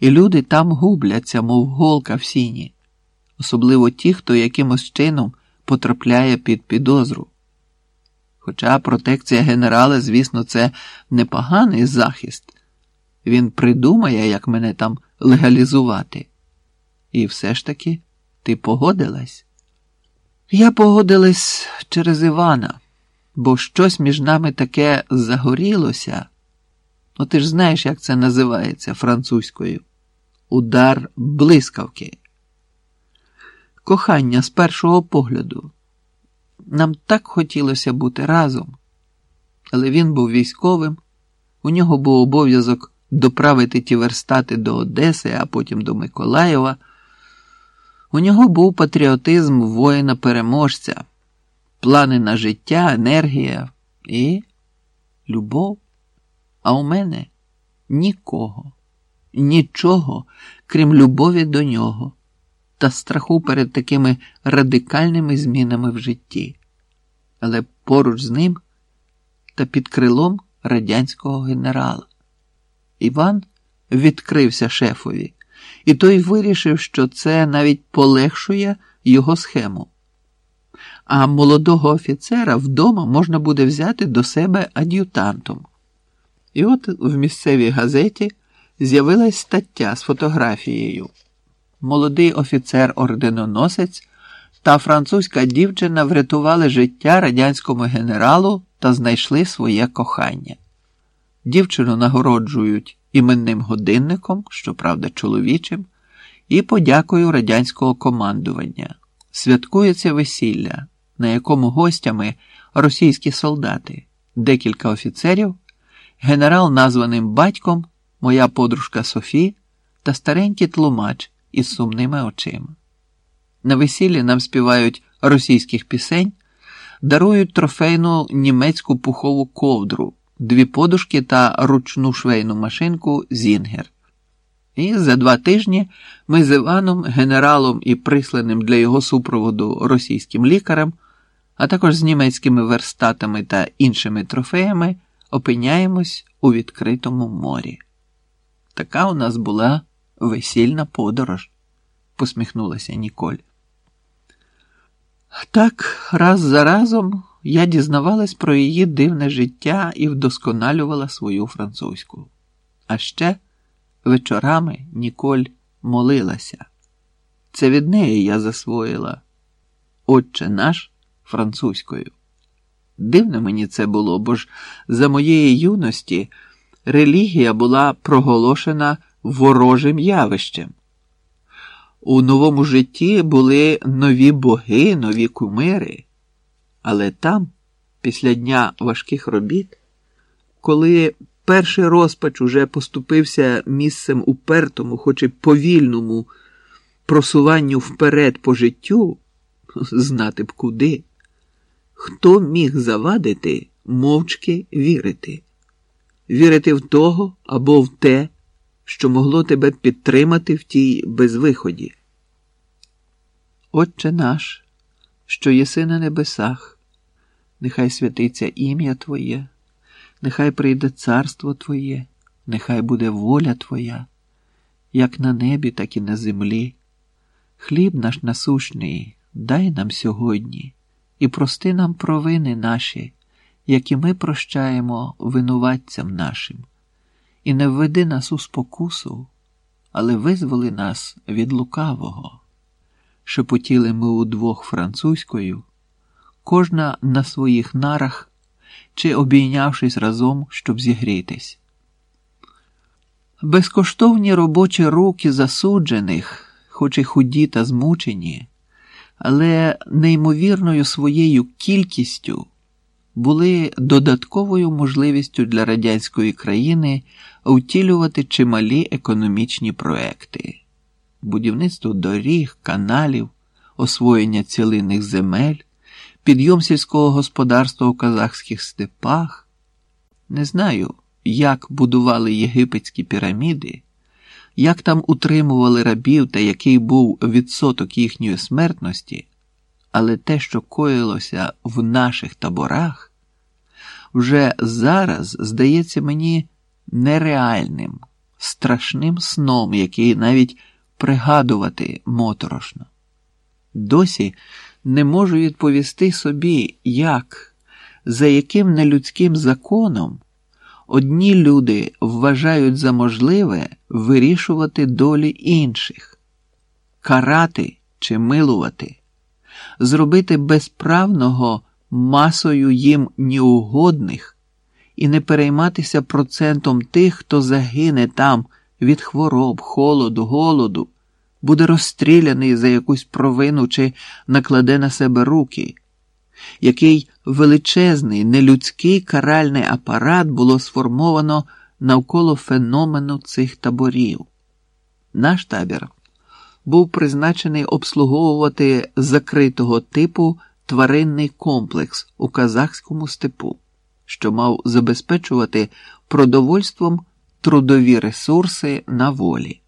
і люди там губляться, мов голка в сіні, особливо ті, хто якимось чином потрапляє під підозру. Хоча протекція генерала, звісно, це непоганий захист, він придумає, як мене там легалізувати. І все ж таки ти погодилась? Я погодилась через Івана, бо щось між нами таке загорілося. Ну, ти ж знаєш, як це називається французькою. Удар блискавки. Кохання з першого погляду. Нам так хотілося бути разом, але він був військовим, у нього був обов'язок доправити ті верстати до Одеси, а потім до Миколаєва. У нього був патріотизм воїна-переможця, плани на життя, енергія і любов. А у мене нікого, нічого, крім любові до нього та страху перед такими радикальними змінами в житті. Але поруч з ним та під крилом радянського генерала. Іван відкрився шефові, і той вирішив, що це навіть полегшує його схему. А молодого офіцера вдома можна буде взяти до себе ад'ютантом. І от в місцевій газеті з'явилась стаття з фотографією. Молодий офіцер-орденоносець та французька дівчина врятували життя радянському генералу та знайшли своє кохання. Дівчину нагороджують іменним годинником, щоправда, чоловічим, і подякою радянського командування. Святкується весілля, на якому гостями російські солдати, декілька офіцерів, генерал, названим батьком, моя подружка Софі та старенький тлумач із сумними очима. На весіллі нам співають російських пісень, дарують трофейну німецьку пухову ковдру дві подушки та ручну швейну машинку Зінгер. І за два тижні ми з Іваном, генералом і присланим для його супроводу російським лікарем, а також з німецькими верстатами та іншими трофеями опиняємось у відкритому морі. Така у нас була весільна подорож, посміхнулася Ніколь. Так, раз за разом я дізнавалась про її дивне життя і вдосконалювала свою французьку. А ще вечорами Ніколь молилася. Це від неї я засвоїла Отче наш французькою. Дивно мені це було, бо ж за моєї юності релігія була проголошена ворожим явищем. У новому житті були нові боги, нові кумири. Але там, після дня важких робіт, коли перший розпач уже поступився місцем упертому, хоч і повільному просуванню вперед по життю, знати б куди, хто міг завадити мовчки вірити, вірити в того або в те, що могло тебе підтримати в тій безвиході. Отче наш, що єси на небесах, нехай святиться ім'я Твоє, нехай прийде царство Твоє, нехай буде воля Твоя, як на небі, так і на землі. Хліб наш насущний, дай нам сьогодні і прости нам провини наші, які ми прощаємо винуватцям нашим, і не введи нас у спокусу, але визволи нас від лукавого. Шепотіли ми удвох французькою, кожна на своїх нарах чи обійнявшись разом, щоб зігрітись. Безкоштовні робочі руки засуджених, хоч і худі та змучені, але неймовірною своєю кількістю були додатковою можливістю для радянської країни втілювати чималі економічні проекти, будівництво доріг, каналів, освоєння цілинних земель, підйом сільського господарства у казахських степах. Не знаю, як будували єгипетські піраміди, як там утримували рабів та який був відсоток їхньої смертності, але те, що коїлося в наших таборах, вже зараз здається мені нереальним, страшним сном, який навіть пригадувати моторошно. Досі не можу відповісти собі, як, за яким нелюдським законом одні люди вважають за можливе вирішувати долі інших, карати чи милувати, зробити безправного масою їм неугодних і не перейматися процентом тих, хто загине там від хвороб, холоду, голоду, буде розстріляний за якусь провину чи накладе на себе руки, який величезний нелюдський каральний апарат було сформовано навколо феномену цих таборів. Наш табір був призначений обслуговувати закритого типу тваринний комплекс у казахському степу, що мав забезпечувати продовольством трудові ресурси на волі.